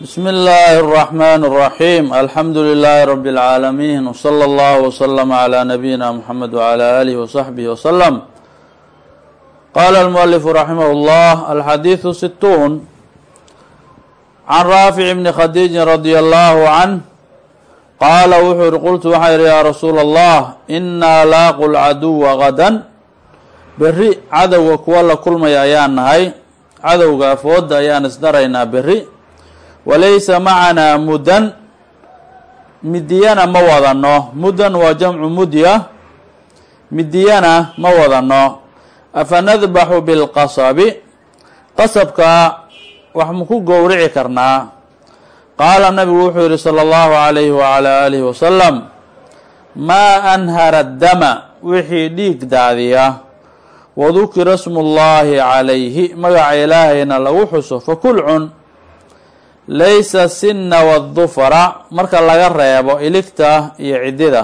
بsم الlh الرحmن الرحيم الحمdu للh رب العاalمين وصلى الله وsلم على نبيinا محمد وعلى آله وصحبه وسلم qال المؤلف رحimه الله الحdيث ستون عن rافع بن khديج رضي الله عنه qaala wuxuu yihi qultu waxaa yihi yaa rasuul الlah إnaa laaqu الcaduوa غadا beri cadowga kuwa la kulmaya ayaan nahay cadowga afooda ayaan isdaraynaa beri walaysa macanaa muddan midiyana ma wadano muddan waa jamcu mudya midiyana ma wadano afa nadbaxu bilqasabi? Qasabka wax ku gowrici karnaa. Qaala nabigu wuxuu yihi salى اllahu alayhi wala alihi wasalam maa anhara dama wixii dhiig daadiya. Wadukira smu llahi calayhi magaca ilaahayna lagu xuso fakul laysa sinna wadufra marka laga reebo iligta iyo ciddida.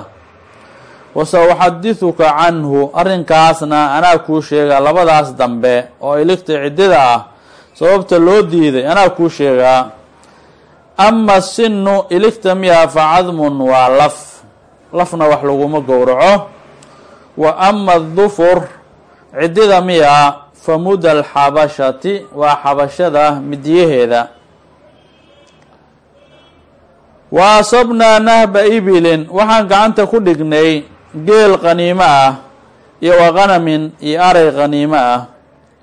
Wase uxadiثuka canhu arrinkaasna anaa kuu sheegaa labadaas dambe oo iligta ciddida ah sababta loo diiday anaa kuu sheegaa ama sinu iligta miyaa facadmun waa laf lafna wax laguma gowraco. Wa ama dufur ciddida miyaa famuda alxabashati waa xabashada midyaheeda wa asabnaa nahba ibilin waxaan gacanta ku dhignay geel qaniimo ah iyo wa qanamin iyo ari qaniimo ah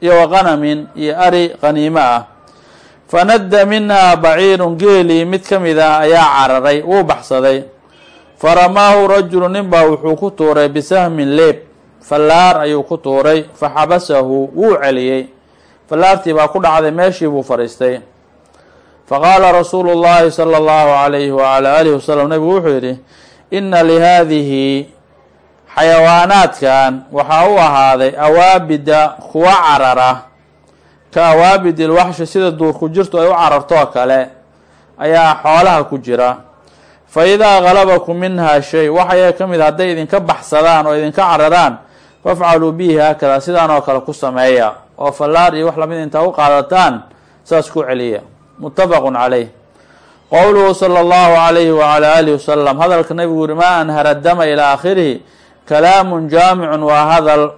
iyo wa qanamin iyo ari qaniimo ah. Fanadda minhaa baciirun geelii mid ka mid ah ayaa cararay wuu baxsaday. Faramaahu rajulu nin baa wuxuu ku tuuray bisahmin leeb fallaar ayuu ku tuuray faxabasahu wuu celiyey. Fallaartii baa ku dhacday meeshii buu fadhiistay faqaala rasuulu llahi salى اllahu alayhi wala alihi wasalam nabigu wuxuu yidhi ina lihaadihi xayawaanaadkan waxaa u ahaaday awaabida kuwa carara. Ka awaabid ilwaxshi sida duurku jirtu ay u carartoo kale ayaa xoolaha ku jira. Fa idaa galabakum minha shay waxaya ka mid hadday idinka baxsadaan oo idinka cararaan fafcaluu bihi haakada sidaan oo kale ku sameeya. Oo fallaar iyo wax la mid intaa u qaadataan saas ku celiya mutafaqu caleyh qowluhu salى اllahu alayhi wala alihi wasalam hadalka nabigu yuri maa anhara dama ilaa akhirihi kalaamun jaamicun waa hadal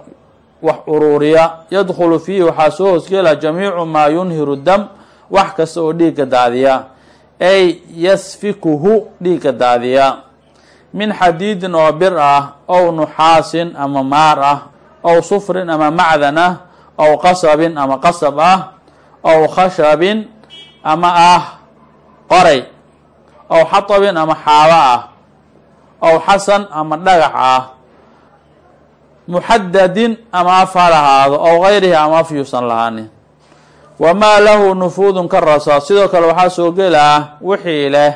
wax uruuriya yadkhulu fiihi waxaa soo hoosgela jamiicu maa yunhiru dam wax kasta oo dhiigga daadiya. Ay yasfikuhu dhiigga daadiya. Min xadiidin oo bir ah ow nuxaasin ama maar ah ow sufrin ama macdan ah ow qasabin ama qasab ah ow khashabin ama ah qoray ow xatabin ama xaabo ah ow xasan ama dhagax ah muxadadin ama af ha lahaado ow gayrihi ama af yuusan lahaanin wamaa lahu nufuudun ka rasaas. Sidoo kale waxaa soo gelaa wixii leh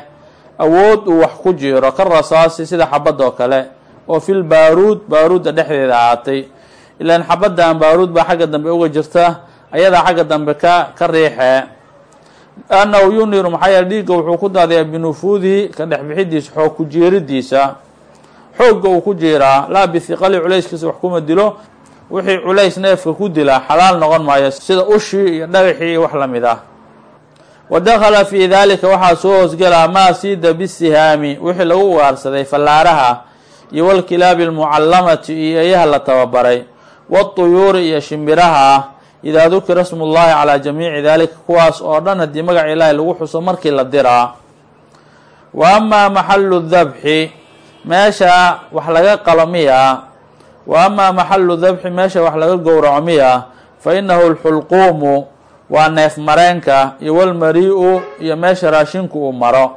awood uu wax ku jiro ka rasaasi sida xabadoo kale oo fil baaruud baaruudda dhexdeeda ahaatay. Ilaan xabaddan baaruud baa xagga dambe uga jirta ayadaa xagga dambe ka ka riixee annahu yuniru maxaa yeele dhiigga wuxuu ku daadayaa binufuudihi ka dhexbixidiisa xoog ku jeeridiisa xoogga uu ku jiraa laa bihiqali culayskiisa wax kuma dilo wixii culays neefka ku dilaa xalaal noqon maayo sida ushii iyo dhagaxii iyo wax la mid ah wa dakhala fii dalika waxaa soo hoosgelaa maa siida bisihaami wixii lagu ugaarsaday fallaaraha iyo walkilaabi almucallamati iyo eeyaha la tababaray waatuyuuri iyo shimbiraha idaa dukira smu llahi calaa jamiici dalika kuwaas oo dhan haddii magaca ilaahi lagu xuso markii la diraa wa amaa maxalu dabxi meesha wax laga qalo miya wa amaa maxalu dabxi meesha wax laga gowraco miya fa inahu lxulquumu waa neef mareenka iyo walmari-u iyo meesha raashinku uu maro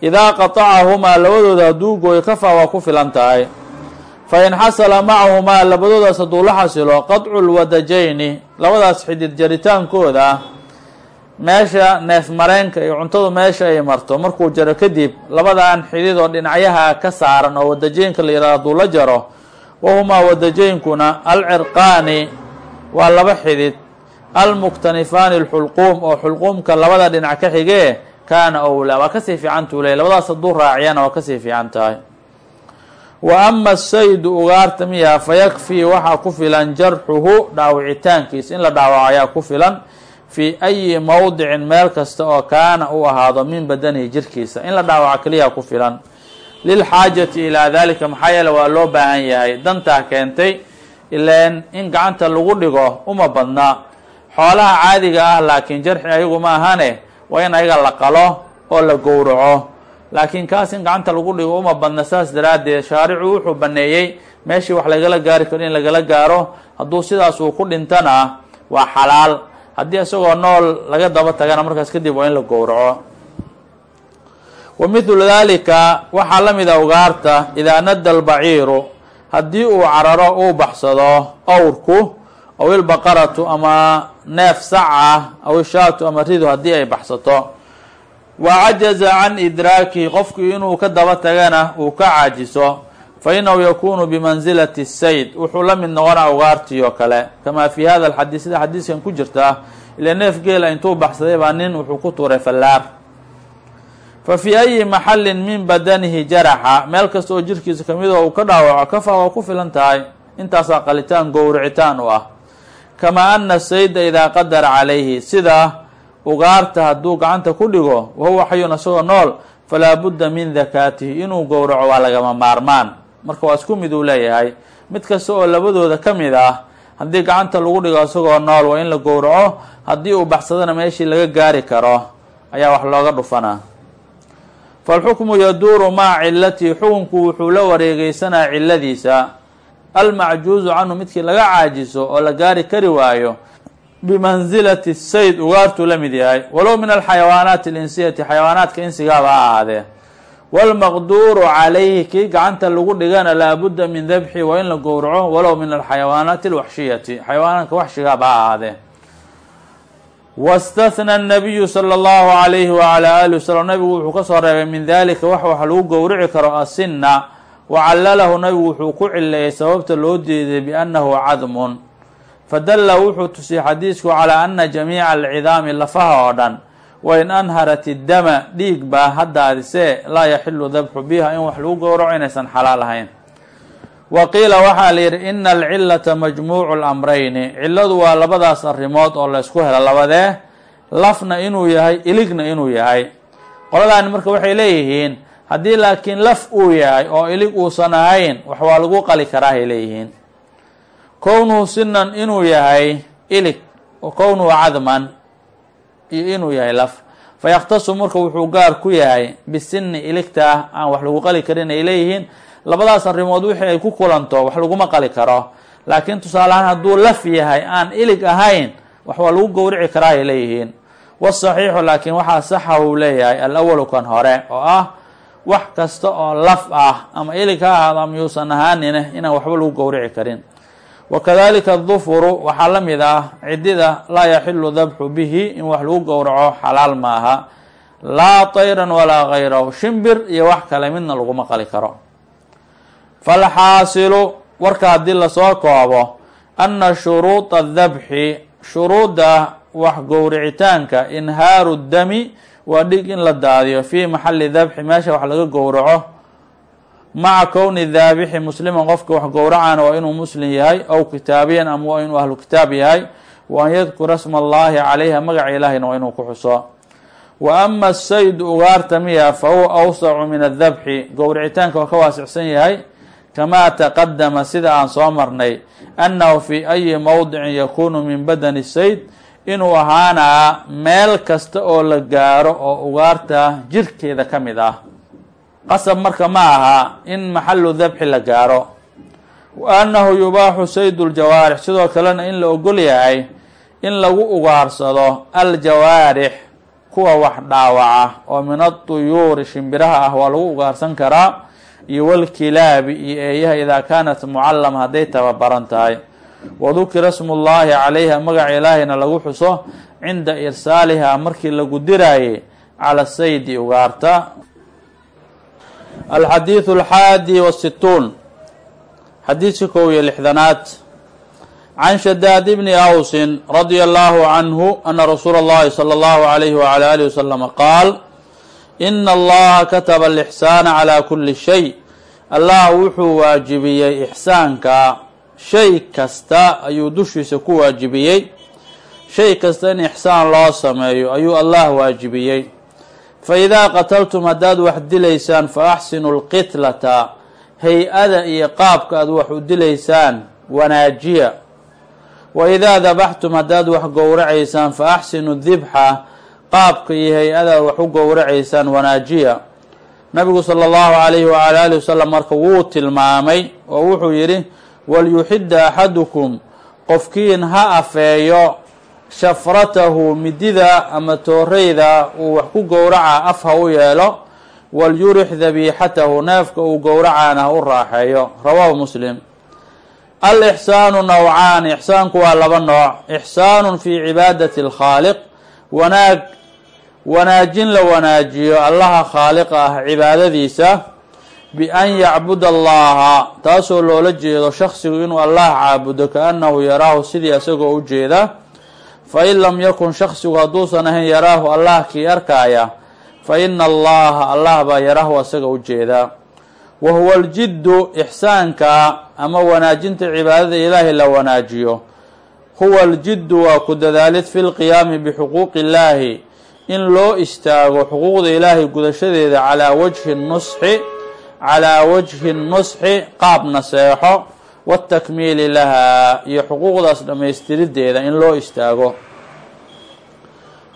idaa qatacahumaa labadooda hadduu gooyo kafaa waa ku filan tahay fa in xasala macahumaa labadoodaas hadduu la xasilo qadcu lwadajayni labadaas xidid jaritaankooda meesha neef mareenka iyo cuntadu meesha ay marto markuu jaro kadib labadan xidid oo dhinacyaha ka saaran oo wadajeynka la yihahdo hadduu la jaro wahumaa wadajeynkuna alcirqaani waa laba xidid almuktanifaani alxulquum oo xulquumka labada dhinac ka xigee kaana owlaa waa ka sii fiican tuuley labadaas hadduu raaciyana waa ka sii fiican tahay wa ama saydu ugaarta miya fayakfii waxaa ku filan jarxuhu dhaawicitaankiisa in la dhaawaco ayaa ku filan fii ayi mowdicin meel kasta oo kaana uu ahaado min badanihi jirkiisa. In la dhaawaco keliya ku filan. Lilxaajati ilaa dalika maxaa yeele waa loo baahan yahay. Dantaa keentay ileen in gacanta lagu dhigo uma badna. Xoolaha caadiga ah laakiin jarxi ayagu ma ahane waa in ayaga la qalo oo la gowraco laakiin kaas in gacanta lagu dhigo uma badna saas daraaddeed shaaricu wuxuu baneeyey meeshii wax lagala gaari karo in lagala gaaro hadduu sidaas uu ku dhintana waa xalaal. Haddii isagoo nool laga daba tagana markaas kadib waa in la gowraco. Wa mithlu dalika waxaa la mid a ugaarta idaa nadda albaciiru haddii uu cararo uu baxsado awrku aw ilbaqaratu ama neef sac ah aw ishaatu ama ridu haddii ay baxsato wa cajaza can idraakihi qofku inuu ka daba tagana uu ka caajiso fa inahu yakunu bimansilati sayd wuxuu la mid noqonaa ugaartii oo kale kamaa fi hada alxadiis sida xadiiskan ku jirta ila neef geela intuu baxsaday baa nin wuxuu ku tuuray fallaar fa fii ayi maxallin min badanihi jaraxa meel kasta oo jirkiisa ka mid oo uu ka dhaawaco kafa waa ku filan tahay intaasaa qalitaan gowricitaan u ah kamaa ana sayda idaa qadara calayhi sida ugaarta hadduu gacanta ku dhigo wahuwa xayun isagoo nool falaa budda min dakaatihi inuu gowraco waa lagama maarmaan. Marka waa isku mid uu leeyahay mid kasta oo labadooda ka mid ah haddii gacanta lagu dhigo isagoo nool waa in la gowraco haddii uu baxsadana meeshii laga gaari karo ayaa wax looga dhufanaa falxukmu yaduuru maca cilatihi xukunku wuxuu la wareegeysanaa ciladiisa almacjuuzu canhu midkii laga caajiso oo la gaari kari waayo bimansilati sayd ugaartuu la mid yahay. Walow min alxayawaanaati alinsiyati xayawaanaadka insigaaba ha ahaadee. Waalmaqduuru calayhi kii gacanta lagu dhigana laabudda min dabxi waa in la gowraco. Walow min alxayawaanaati alwaxshiyati xayawaanaadka waxshigaaba ha ahaadee. Wastahna anabiyu sala allahu alayhi wacala alihi wasalam nabigu wuxuu ka soo reebay min dalika wax wax lagu gowrici karo asinna wacallalahu nabigu wuxuu ku cileeyay sababta loo diiday biannahu cadmun fadalla wuxuu tusiyey xadiisku calaa ana jamiica alcidaami lafaha oo dhan. Wain anharat iddama dhiig baa haddaadisee laa yaxilu dabxu biha in wax lagu gowraco inaysan xalaal ahayn. Wa qiila waxaa la yidhi ina alcilata majmuucu lamrayni cilladu waa labadaas arrimood oo la ysku helo labadee. Lafna inuu yahay iligna inuu yahay. Qoladaani marka waxay leeyihiin haddii laakiin laf uu yahay oo ilig uusan ahayn wax waa lagu qali karaahay leeyihiin kownuhu sinan inuu yahay ilig wa kownuhu cadman iyo inuu yahay laf. Fa yakhtasu marka wuxuu gaar ku yahay bisinni iligta aan wax lagu qali karin ay leeyihiin. Labadaas arrimood wixii ay ku kulanto wax laguma qali karo. Laakiin tusaale ahaan hadduu laf yahay aan ilig ahayn wax waa lagu gowrici karaa ay leeyihiin. Wasaxiixu laakiin waxaa saxa uu leeyahay alawalu kan hore oo ah wax kasta oo laf ah ama ilig ha ahaado ama yuusan ahaanine inaan waxba lagu gowrici karin wakadalika adufuru waxaa la mid ah cidida laa yaxilu dabxu bihi in wax lagu gowraco xalaal maaha laa tayran walaa gayrahu shimbir iyo wax kale midna laguma qali karo. Falxaasilu warka haddii la soo koobo ana shuruuda dabxi shuruudda wax gowricitaanka inhaaru dami waa dhig in la daadiyo fii maxali dabxi meesha wax laga gowraco maca kowni daabixi musliman qofka wax gowracana waa inuu muslim yahay aw kitaabiyan ama waa inuu ahlu kitaab yahay wa an yadkura sma allahi calayha magaca ilaahayna waa inuu ku xuso. Wa ama asaydu ugaarta miya fa huwa awsacu min adabxi gowricitaanka waa ka waasicsan yahay kamaa taqadama sida aan soo marnay annahu fi ayi mowdicin yakunu min badani sayd inuu ahaanaa meel kasta oo la gaaro oo ugaarta jirkeeda ka mid ah qasab marka ma aha in maxalu dabxi la gaaro. Wa annahu yubaaxu saydu ljawaarix sidoo kalena in la ogol yahay in lagu ugaarsado aljawaarix kuwa wax dhaawaca oo min aduyuuri shimbiraha ah waa lagu ugaarsan karaa iyo walkilaabi iyo eeyaha idaa kaanat mucallama hadday tababaran tahay. Wadukira smu llahi calayha magaca ilaahayna lagu xuso cinda irsaalihaa markii lagu diraayay cala saydi ugaarta alxadiidu alxaadi wasituun xadiidka kow iyo lixdanaad can shadaad bni awsin radia allahu canhu ana rasuula اllahi salى allahu alayhi wala alihi wasalama qaal ina allaha kataba alixsaana calaa kuli shay allah wuxuu waajibiyey ixsaanka shay kasta ayuu dushiisa ku waajibiyey shay kasta in ixsaan loo sameeyo ayuu allah waajibiyey fa idaa qataltum haddaad wax dilaysaan fa axsinu lqitlata hay'ada iyo qaabka aad wax u dilaysaan wanaajiya wa idaa dabaxtum haddaad wax gowracaysaan fa axsinu dibxa qaabka iyo hay'ada wax u gowracaysaan wanaajiya nabigu sala allahu calayhi wacala alihi wasalam marka wuu tilmaamay oo wuxuu yidhi walyuxidda axadukum qofkiin ha afeeyo shafratahu midida ama tooreyda uu wax ku gowraca af ha u yeelo walyurix dabiixatahu neefka uu gowracaana ha u raaxeeyo. Rawaahu muslim. Alixsaanu nawcaan ixsaanku waa laba nooc. Ixsaanun fii cibaadati alkhaaliq wanaag wanaajin la wanaajiyo. Allaha khaaliqa ah cibaadadiisa bi-an yacbuda allaha taasoo loola jeedo shaksigu inuu allah caabudo ka-annahu yaraahu sidii isagoo u jeeda fa in lam yakun shaksigu hadduusan ahayn yaraahu allah kii arkaaya fa ina allaha allah baa yaraahu isaga u jeedaa wa huwa aljiddu ixsaanka ama wanaajinta cibaadada ilaahay la wanaajiyo huwa aljiddu waa ku dadaalid fi lqiyaami bixuquuqi illaahi in loo istaago xuquuqda ilaahay gudashadeeda calaa wajhi nusxi calaa wajhi nusxi qaab naseexo watakmiili lahaa iyo xuquuqdaas dhammaystirideeda in loo istaago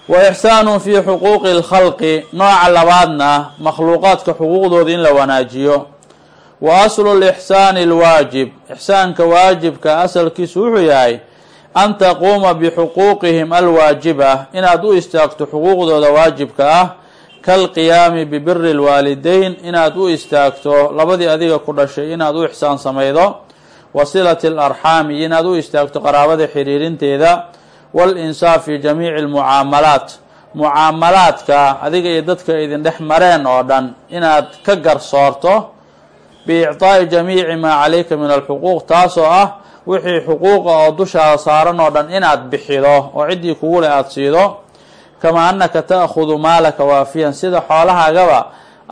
wa ixsaanun fii xuquuqi اlkhalqi nooca labaadna makhluuqaadka xuquuqdooda in la wanaajiyo wa aslu lixsaani اlwaajib ixsaanka waajibka asalkiisu wuxuu yahay an taquuma bixuquuqihim alwaajiba inaad u istaagto xuquuqdooda waajibka ah kalqiyaami bibiri اlwaalideyn inaad u istaagto labadii adiga ku dhashay inaad u ixsaan samaydo wa silati alarxaami inaad u istaagto qaraabada xiriirinteeda walinsaaf fi jamiici almucaamalaat. Mucaamalaadka adiga iyo dadka idin dhex mareen oo dhan inaad ka garsoorto biicطaa'i jamiici maa calayka min alxuquuq taasoo ah wixii xuquuqa oo dushaada saaran oo dhan inaad bixido oo ciddii kugu leh aada siido. Kamaa annaka ta'khudu maalaka waafiyan sida xoolahaagaba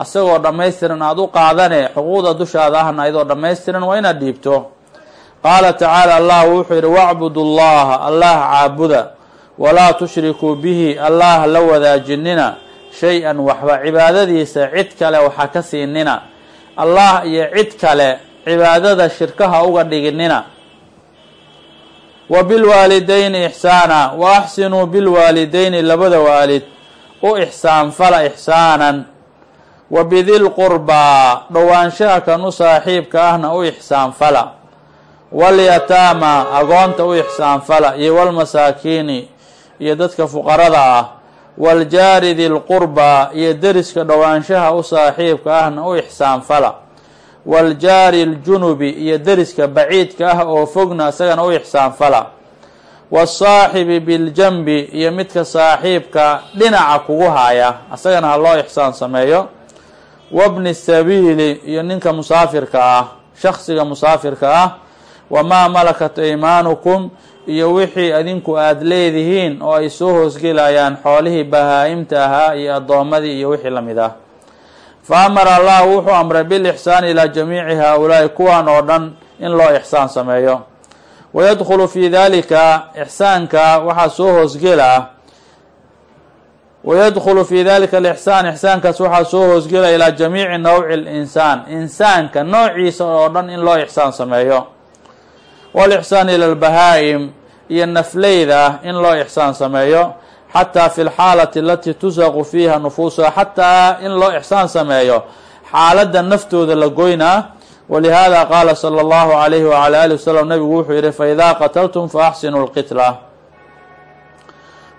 isagoo dhammaystiran aada u qaadane xuquuqda dushaada ahna ayadoo dhammaystiran waa inaad dhiibto qaala tacaala allah wuxuu yidhi wacbudu llaha allah caabuda walaa tushrikuu bihi allah la wadaajinina shay-an waxba cibaadadiisa cid kale waxa ka siinina. Allah iyo cid kale cibaadada shirkaha uga dhiginina. Wa bilwaalidayni ixsaana wa axsinuu bilwaalidayni labada waalid u ixsaanfala ixsaanan. Wa bidilqurbaa dhowaanshaha kan u saaxiibka ahna u ixsaanfala walyataama agoonta u ixsaanfala iyo walmasaakiini iyo dadka fuqarada ah waljaari dilqurbaa iyo deriska dhowaanshaha u saaxiibka ahna u ixsaanfala waljaari ljunubi iyo deriska baciidka ah oo fogna isagana u ixsaanfala wasaaxibi biljanbi iyo midka saaxiibka dhinaca kugu haya isagana ha loo ixsaan sameeyo wabni sabiili iyo ninka musaafirka ah shaksiga musaafirka ah wamaa malakat aymaanukum iyo wixii adinku aada leedihiin oo ay soo hoosgelayaan xoolihii bahaa-imta ahaa iyo addoommadii iyo wixii la mid ah. Fa amara allah wuxuu amray bilixsaani ilaa jamiici haa-ulaa'i kuwan oo dhan in loo ixsaan sameeyo. Wayadkhulu fi dalika ixsaanka waxaa soo hoosgela wayadkhulu fi dalika alixsaan ixsaankaas waxaa soo hoosgela ilaa jamiici nawci linsaan insaanka noociisa oo dhan in loo ixsaan sameeyo walixsaan ila lbahaa-im iyo nafleyda in loo ixsaan sameeyo xataa fi lxaalati alatii tusaqu fiiha nufuusuha xataa in loo ixsaan sameeyo xaaladda naftooda la goynaa walihada qaala sala allahu alayhi wala ali wasalam nabigu wuxuu yihi faidaa qataltum faaxsinu lqitla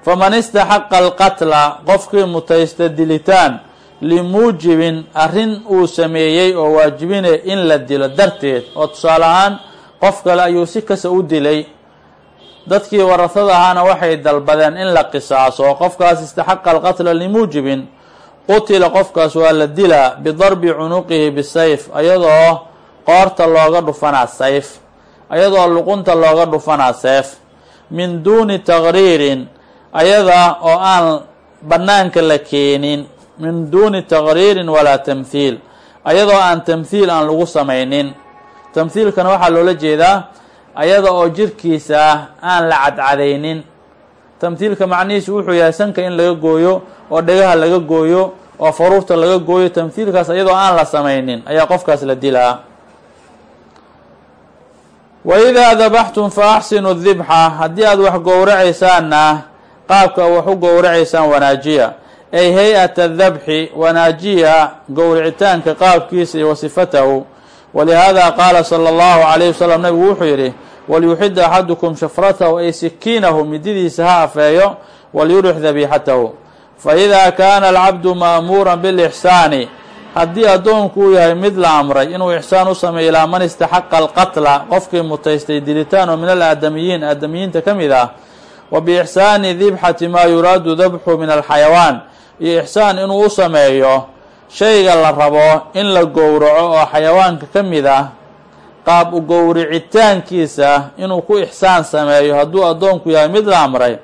faman istaxaqa alqatla qofkii mutaysta dilitaan limuujibin arrin uu sameeyey oo waajibinaya in la dilo darteed oo tusaale ahaan qof kale ayuu si kasta u dilay. Dadkii warasada ahaana waxay dalbadeen in la qisaaso qofkaas istaxaqa alqatla limuujibin qutila qofkaas waa la dilaa bidarbi cunuqihi bisayf ayadoo qoorta looga dhufanaa sayf ayadoo luqunta looga dhufanaa seef min duuni taqriirin ayada oo aan bannaanka la keenin. Min duuni taqriirin walaa tamhiil ayadoo aan tamhiil aan lagu samaynin tamhiilkana waxaa loola jeedaa ayada oo jirkiisa aan la cadcadaynin. Tamhiilka macnihiisu wuxuu yahay sanka in laga gooyo oo dhegaha laga gooyo oo faruurta laga gooyo tamhiilkaas iyadoo aan la samaynin ayaa qofkaas la dilaa. Wa idaa dabaxtum fa axsinu dibxa haddii aad wax gowracaysaanna qaabka wax u gowracaysaan wanaajiya. Ay hay'ata dabxi wanaajiya gowricitaanka qaabkiisa iyo wasifatahu walihaada qaala sala allahu calayhi wasalam nabigu wuxuu yidhi walyuxid axadukum shafratahu ay sikiinahu mididiisa ha afeeyo walyurix dabiixatahu fa idaa kaana alcabdu ma'muuran bilixsaani haddii addoonku uu yahay mid la amray inuu ixsaan u sameeyo ilaa man istaxaqa alqatla qofkii mutaystay dilitaan oo min alaadamiyiin aadamiyiinta ka mid ah wa biixsaani dibxati maa yuraadu dabxu min alxayawaan iyo ixsaan inuu u sameeyo shayga la rabo in la gowraco oo xayawaanka ka mid ah qaab u gowricitaankiisa inuu ku ixsaan sameeyo hadduu addoonku yahay mid la amray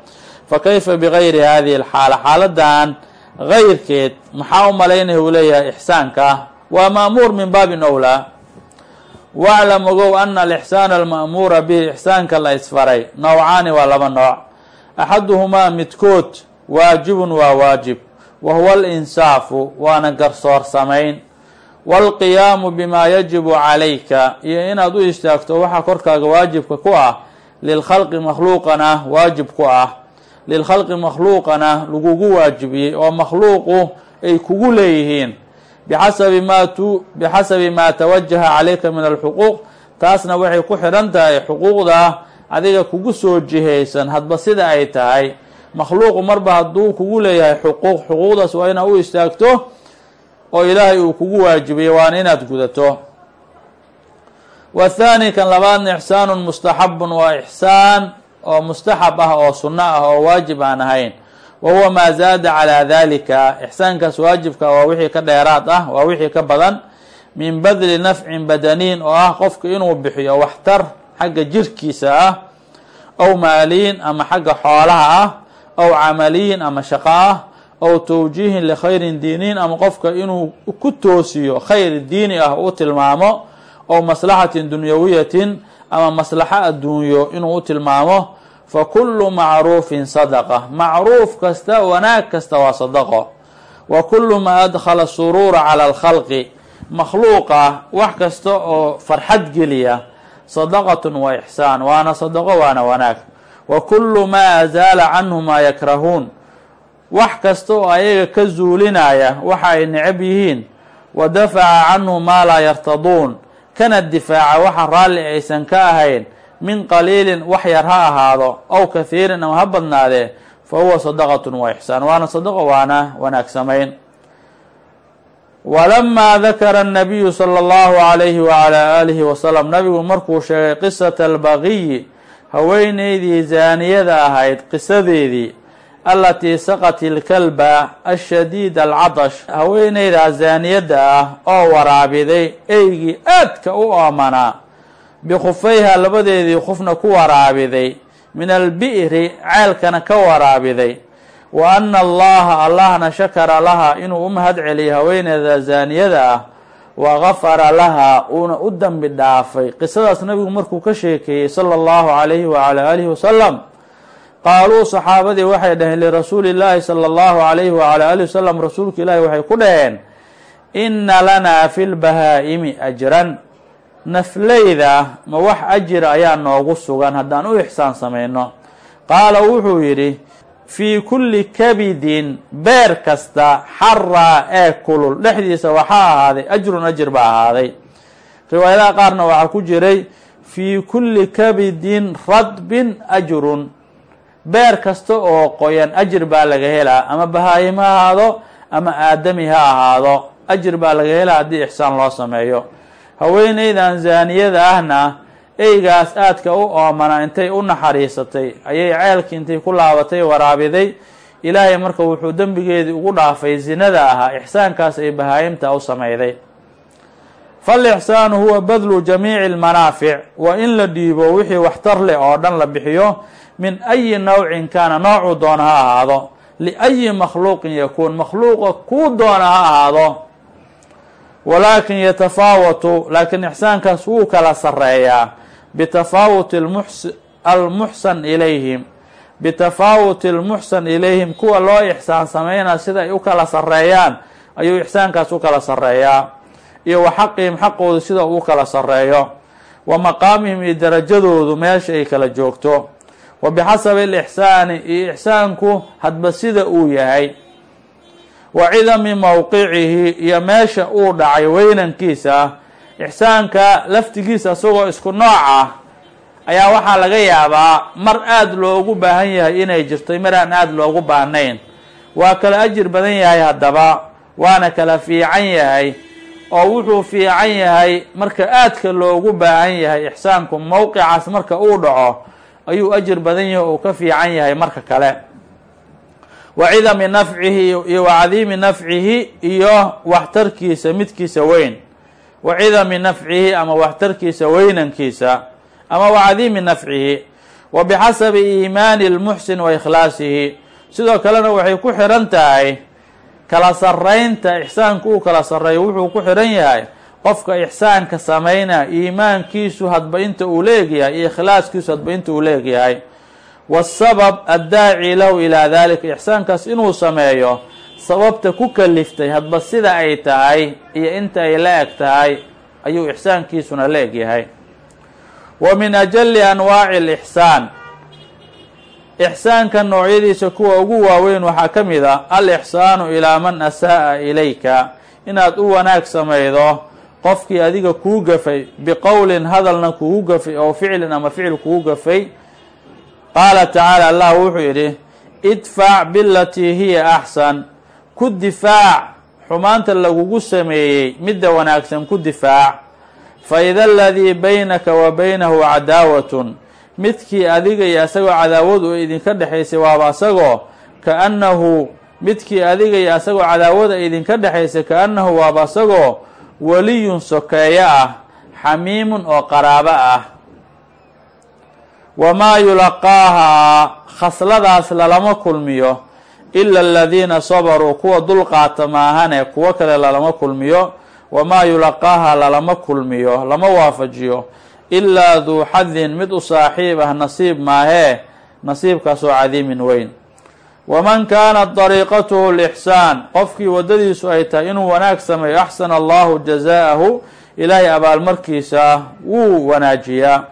fa kayfa bigayri hadihi alxaala? Xaaladan gayrkeed maxaa u malaynaya uu leeyahay ixsaanka? Waa ma'muur min baabin owlaa waclam ogow ana alixsaana alma'muura bihi ixsaanka la isfaray nowcaani waa laba nooc. Axaduhumaa midkood waajibun waa waajib wa huwa alinsaafu waana garsoor samayn waalqiyaamu bimaa yajibu calayka iyo inaad u istaagto waxaa korkaaga waajibka ku ah lilkhalqi makhluuqana waajib ku ah lilkhalqi makhluuqana lagugu waajibiyey oo makhluuqu ay kugu leeyihiin bixasabi maa tu bixasabi maa tawajaha calayka min alxuquuq taasna waxay ku xidhan tahay xuquuqda adiga kugu soo jihaysan hadba sida ay tahay makhluuqu marba hadduu kugu leeyahay xuquuq xuquuqdaas waa inaad u istaagto oo ilaahay uu kugu waajibiyey waana inaad gudato. Wathaani kan labaadna ixsaanun mustaxabun waa ixsaan oo mustaxab ah oo sunno ah oo waajib aan ahayn. Wa huwa maa zaada calaa dalika ixsaankaas waajibka waa wixii ka dheeraad ah waa wixii ka badan. Min badli nafcin badaniin oo ah qofka inuu bixiyo waxtar xagga jirkiisa ah aw maaliyin ama xagga xoolaha ah aw camaliyin ama shaqo ah aw tawjiihin likhayrin diiniin ama qofka inuu ku toosiyo khayr diini ah u tilmaamo aw maslaxatin dunyawiyatin ama maslaxo adduunyo inuu u tilmaamo fa kullu macruufin sadaqa macruuf kasta wanaag kasta waa sadaqo wa kullu maa adkhala suruura cala alkhalqi makhluuqa wax kasta oo farxad geliya sadaqatun wa ixsaan waana sadaqo waana wanaag wa kullu maa azaala canhu maa yakrahuun. Wax kasta oo ayaga ka zuulinaya waxa ay necab yihiin wa dafaca canhu maa laa yartaduun. Kana difaaca waxa raalli aysan ka ahayn min qaliilin wax yar ha ahaado aw kahiirin ama ha badnaadee fa huwa sadaqatun wa ixsaan waana sadaqo waana wanaag samayn. Walamaa dakara annabiyu sala allahu calayhi wacalaa aalihi wasalam nabigu markuu sheegay qisata albaqiyi haweeneydii zaaniyada ahayd qisadeedii alatii saqat ilkalba ashadiid alcadash. Haweeneydaa zaaniyadda ah oo waraabiday eygii aadka u oomanaa bikhufayha labadeedii qofna ku waraabiday min albi'ri ceelkana ka waraabiday. Wa ana allaha allahna shakara laha inuu u mahad celiyay haweeneyda zaaniyada ah wa gafara laha uuna u dambi dhaafay. qisadaas nabigu markuu ka sheekeeyey sala allahu calayhi wacalaa aalihi wasalam qaaluu saxaabadii waxay dhaheen lirasuuli llaahi sala allahu calayhi wacalaa alihi wasalam rasuulka ilaahi waxay ku dhaheen inna lanaa fi lbahaa'imi ajran nafleyda ma wax ajira ayaa noogu sugan haddaan u ixsaan samayno qaala wuxuu yidhi fii kulli kabidin beer kasta xaraa ee kulul. Dhexdiisa waxaa ahaaday ajrun ajir baa ahaaday. Riwaayadaha qaarna waxaa ku jiray fii kulli kabidin radbin ajrun. Beer kasta oo qoyan ajir baa laga helaa. Ama bahaayim ha ahaado ama aadami ha ahaado. Ajir baa laga helaa haddii ixsaan loo sameeyo. Haweeneydan zaaniyada ahna eygaas aadka u oomana intay u naxariisatay ayay ceelkii intay ku laabatay waraabiday. Ilaahay marka wuxuu dembigeedii ugu dhaafay zinada ahaa ixsaankaas ay bahaayimta u sameyday falixsaanu huwa badlu jamiici almanaafic waa in la dhiibo wixii waxtar leh oo dhan la bixiyo min ayi nawcin kaana noocuu doona ha ahaado liayi makhluuqin yakuun makhluuqa kuu doona ha ahaado. Walaakin yatafaawatu laakiin ixsaankaas wuu kala sareeyaa bitafaawuti almuxsan ilayhim bitafaawuti lmuxsan ilayhim kuwa loo ixsaan sameynaa sida ay u kala sareeyaan ayuu ixsaankaas u kala sareeyaa iyo wa xaqihim xaqoodu sida uu kala sareeyo wa maqaamihim iyo darajadoodu meesha ay kala joogto wa bixasabi alixsaani iyo ixsaanku hadba sida uu yahay wa cidami mowqicihi iyo meesha uu dhacay weynankiisa ixsaanka laftigiisa isagoo isku nooc ah ayaa waxaa laga yaabaa mar aada loogu baahan yahay inay jirto mar aan aada loogu baahnayn. Waa kala ajir badan yahay haddaba waana kala fiican yahay oo wuxuu fiican yahay marka aadka loogu baahan yahay ixsaanku mowqicaas marka uu dhaco ayuu ajir badan yahay oo ka fiican yahay marka kale. Wa cidami nafcihi iyo wa cadiimi nafcihi iyo waxtarkiisa midkiisa weyn wa cidami nafcihi ama waxtarkiisa weynankiisa ama wa cadiimi nafcihi wa bixasabi iimaani lmuxsin wa ikhlaasihi. Sidoo kalena waxay ku xiran tahay kala saraynta ixsaanku uu kala sareeyo wuxuu ku xiran yahay qofka ixsaanka sameynaa iimaankiisu hadba inta uu leegyahay iyo ikhlaaskiisu hadba inta uu leegyahay wasabab addaaci lahu ilaa dalika ixsaankaas inuu sameeyo sababta ku kaliftay hadba sida ay tahay iyo inta ay la eg tahay ayuu ixsaankiisuna la egyahay wa min ajali anwaaci alixsaan ixsaanka noocyadiisa kuwa ugu waaweyn waxaa ka mid a alixsaanu ilaa man asa'a ilayka. Inaad u wanaag samaydo qofkii adiga kuu gafay biqowlin hadalna kugu gafay oo ficlin ama ficil kugu gafay. Qaala tacaala allah wuxuu yidhi idfac bilatii hiya axsan ku difaac xumaanta lagugu sameeyey midda wanaagsan ku difaac. Fa ida aladii baynaka wa baynahu cadaawatun. Midkii adiga iyo asagoo cadaawad oo idinka dhexaysay waaba asagoo kaannahu midkii adiga iyo asagoo cadaawada idinka dhexaysay kaannahu waaba asagoo weliyun sokeeyo ah xamiimun oo qaraabo ah. Wamaa yulaqaahaa khasladaas lalama kulmiyo ila aladiina sabaruu kuwa dulqaata maahane kuwo kale lalama kulmiyo wamaa yulaqaahaa lalama kulmiyo lama waafajiyo ilaa duu xadin mid u saaxiib ah nasiib maahee nasiibkaasoo cadiimin weyn. Waman kaanat dariiqatuhu lixsaan qofkii waddadiisu ay tahay inuu wanaag sameeyo axsana allahu jazaaءahu ilaahay abaalmarkiisa wuu wanaajiyaa.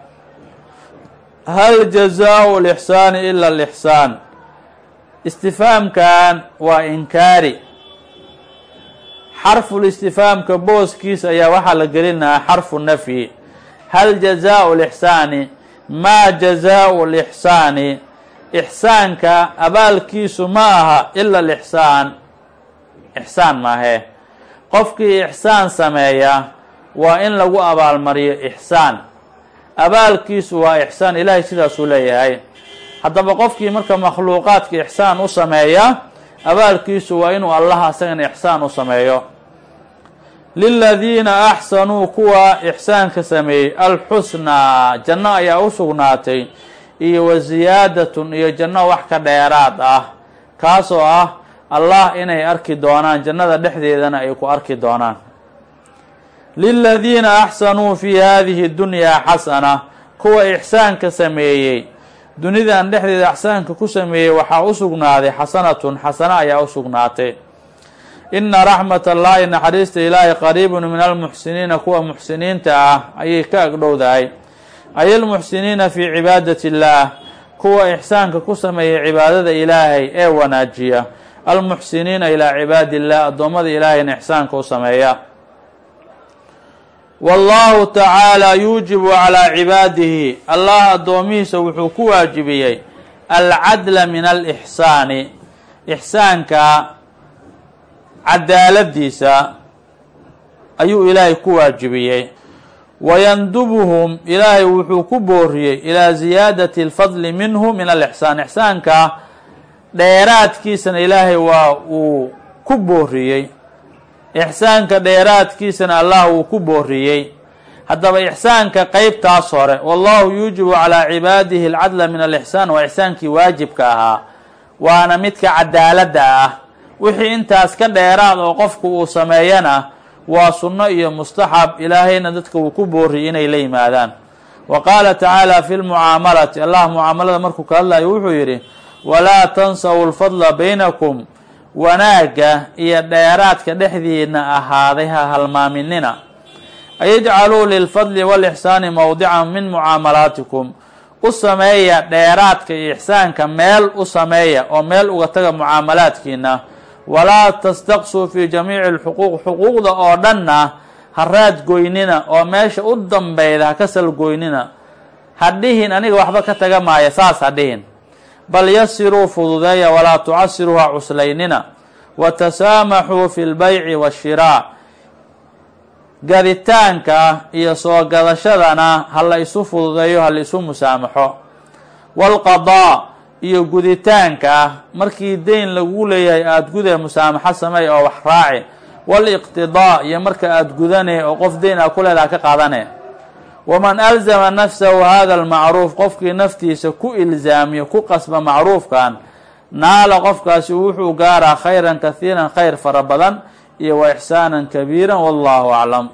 Hal jazaau lixsaani ila lixsaan istifaamkan waa inkaari. Xarful istifaamka booskiisa ayaa waxaa la gelinayaa xarfu nafyi. Hal jazaau lixsaani maa jazaau lixsaani ixsaanka abaalkiisu ma aha ila lixsaan ixsaan maahee qofkii ixsaan sameeya waa in lagu abaalmariyo ixsaan. Abaalkiisu waa ixsaan. Ilaahay sidaasuu leeyahay haddaba qofkii marka makhluuqaadka ixsaan u sameeya abaalkiisu waa inuu allaha isagana ixsaan u sameeyo. Liladiina axsanuu kuwa ixsaanka sameeyey alxusnaa janno ayaa u sugnaatay iyo wa ziyaadatun iyo janno wax ka dheeraad ah kaasoo ah allah inay arki doonaan jannada dhexdeedana ay ku arki doonaan. Liladiina axsanuu fii hadihi dunyaa xasana kuwa ixsaanka sameeyey dunidan dhexdeeda ixsaanka ku sameeyey waxaa u sugnaaday xasanatun xasano ayaa u sugnaatay. Ina raxmat allaahi naxariista ilaahi qariibun min almuxsiniina kuwa muxsiniinta ah ayay ka agdhowdahay. Ay almuxsiniina fii cibaadati illaah kuwa ixsaanka ku sameeya cibaadada ilaahay ee wanaajiya. Almuxsiniina ilaa cibaadi illah addoommada ilaahayna ixsaanka u sameeya wallahu tacaala yuujibu calaa cibaadihi allah addoomihiisa wuxuu ku waajibiyey alcadla min alixsaani ixsaanka cadaaladiisa ayuu ilaahay ku waajibiyey. Wayandubuhum ilaahay wuxuu ku booriyey ilaa ziyaadati alfadli minhu min alixsaan ixsaanka dheeraadkiisana ilaahay waa uu ku booriyey ixsaanka dheeraadkiisana allah wuu ku booriyey. Haddaba ixsaanka qeybtaas hore wallahu yuujibu calaa cibaadihi alcadla min alixsaan waa ixsaankii waajibka ahaa. Waana midka cadaaladda ah. Wixii intaas ka dheeraad oo qofku uu sameeyana waa sunno iyo mustaxab. Ilaahayna dadka wuu ku booriyey inay la yimaadaan. Wa qaala tacaala fi lmucaamalati allah mucaamalada markuu ka hadlayo wuxuu yidhi walaa tansaw lfadla baynakum wanaagga iyo dheeraadka dhexdiina ahaaday ha halmaaminina. Ayajcaluu lilfadli walixsaani mowdican min mucaamalaatikum. U sameeya dheeraadka iyo ixsaanka meel u sameeya oo meel uga taga mucaamalaadkiina walaa tastaqsuu fi jamiici lxuquuq xuquuqda oo dhanna ha raad goynina oo meesha u dambeyda ha ka salgoynina ha dhihin aniga waxba ka taga maaya saas ha dhihin bal yasiruu fududeeya walaa tucasiruu ha cuslaynina. Wa tasaamaxuu fi lbayci waashiraa gaditaanka iyo soo gadashadana ha la isu fududeeyo ha la isu musaamaxo. Waalqadaa iyo guditaanka markii deyn lagu leeyahay aada gudee musaamaxo sameey oo wax raaci. Waliqtidaa iyo marka aada gudane oo qof deyn a ku leedaha ka qaadane waman alzama nafsahu hada almacruuf qofkii naftiisa ku ilzaamiyo ku qasba macruufkan naala qofkaasi wuxuu gaaraa khayran kahiiran khayr fara badan iyo wa ixsaanan kabiira wallahu aclam